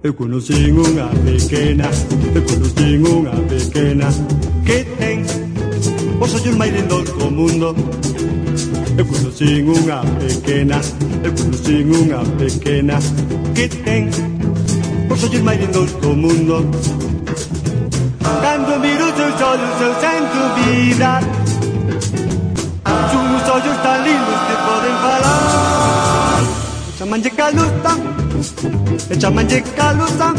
Eu conheci unha pequena, eu conheci unha pequena que tem o sonho mais lindo do mundo. Eu conheci unha pequena, eu conheci unha pequena que tem o sonho mais lindo do mundo. Quando miro seus olhos, eu sinto vida. São os olhos tão lindos que podem falar. Chaman de caluta. E chamanlle caluta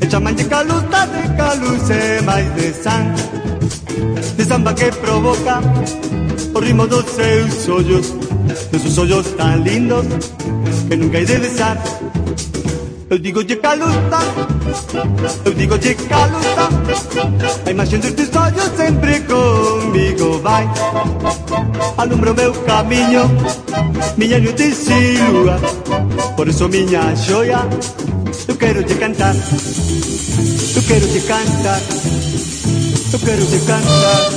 E chamanlle caluta de caluce máis de san De samba que provoca o ritmo dos seus ollos Desos ollos tan lindos que nunca hai de besar. Eu digo lle caluta Eu digo lle caluta A imaxen dos teus ollos sempre comigo vai alumbra o meu caminho, minha luta e lua. Por isso, minha joia, eu quero te cantar, eu quero te cantar, eu quero te cantar.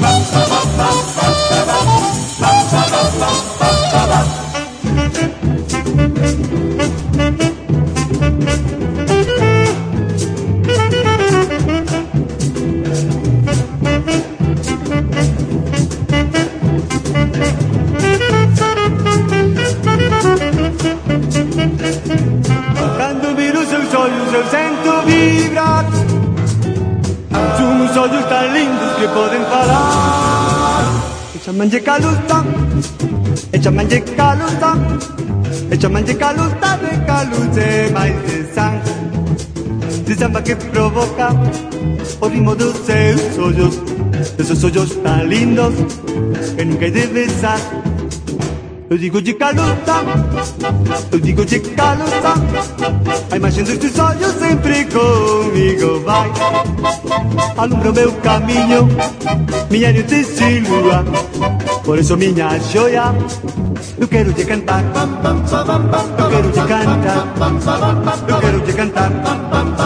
Ba, ba, ba, olhos eu sento vibrar Son os ollos tan lindos que poden falar E chamanlle caluta E chamanlle caluta E chamanlle caluta de caluce máis de san. De samba que provoca o ritmo dos seus ollos Desos ollos tan lindos que nunca hai de besar Eu digo de caluta, eu digo de caluta A imaxen dos teus ollos sempre comigo vai. Alumbra o meu camiño, miña noite silua. Por eso miña xoia, eu quero te cantar. Eu quero te cantar, eu quero te cantar